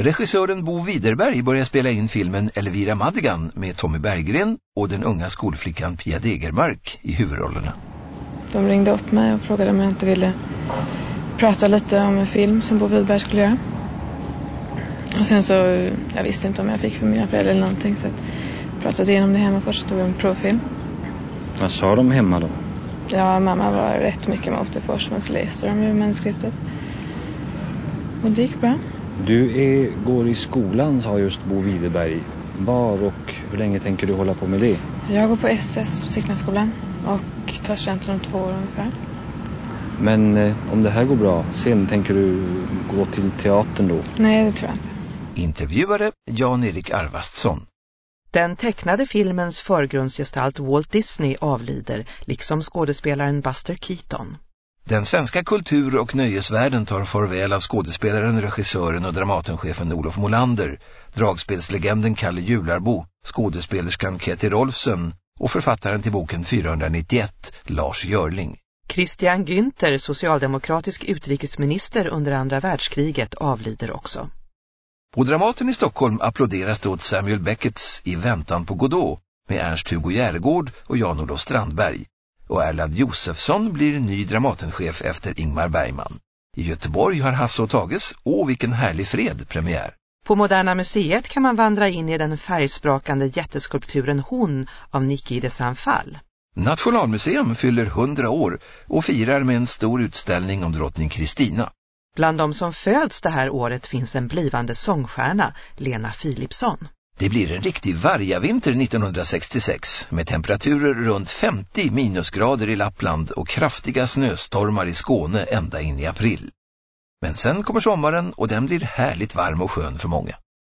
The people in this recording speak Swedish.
Regissören Bo Widerberg börjar spela in filmen Elvira Madigan med Tommy Berggren och den unga skolflickan Pia Degermark i huvudrollerna. De ringde upp mig och frågade om jag inte ville prata lite om en film som Bo Widerberg skulle göra. Och sen så, jag visste inte om jag fick för mina föräldrar eller någonting så jag pratade igenom det hemma först. Det var en provfilm. Vad sa de hemma då? Ja, mamma var rätt mycket emot det först men så läste de ju manuskriptet. Och det gick bra. Du är, går i skolan, sa just Bo Widerberg. Var och hur länge tänker du hålla på med det? Jag går på SS på Signaskolan och tar studenten om två år ungefär. Men eh, om det här går bra, sen tänker du gå till teatern då? Nej, det tror jag inte. Intervjuare Jan-Erik Arvastsson. Den tecknade filmens förgrundsgestalt Walt Disney avlider, liksom skådespelaren Buster Keaton. Den svenska kultur- och nöjesvärlden tar farväl av skådespelaren, regissören och dramatenchefen Olof Molander, dragspelslegenden Kalle Jularbo, skådespelerskan Katie Rolfsen och författaren till boken 491, Lars Görling. Christian Günther, socialdemokratisk utrikesminister under andra världskriget, avlider också. På Dramaten i Stockholm applåderas det åt Samuel Becketts I väntan på Godot med Ernst-Hugo Järegård och Jan-Olof Strandberg. Och Erland Josefsson blir ny Dramatenchef efter Ingmar Bergman. I Göteborg har Hasse och Tages Åh vilken härlig fred premiär. På Moderna Museet kan man vandra in i den färgsprakande jätteskulpturen Hon av Niki de Saint-Phal. Nationalmuseum fyller 100 år och firar med en stor utställning om drottning Kristina. Bland de som föds det här året finns en blivande sångstjärna, Lena Philipsson. Det blir en riktig vargavinter 1966 med temperaturer runt 50 minusgrader i Lappland och kraftiga snöstormar i Skåne ända in i april. Men sen kommer sommaren och den blir härligt varm och skön för många.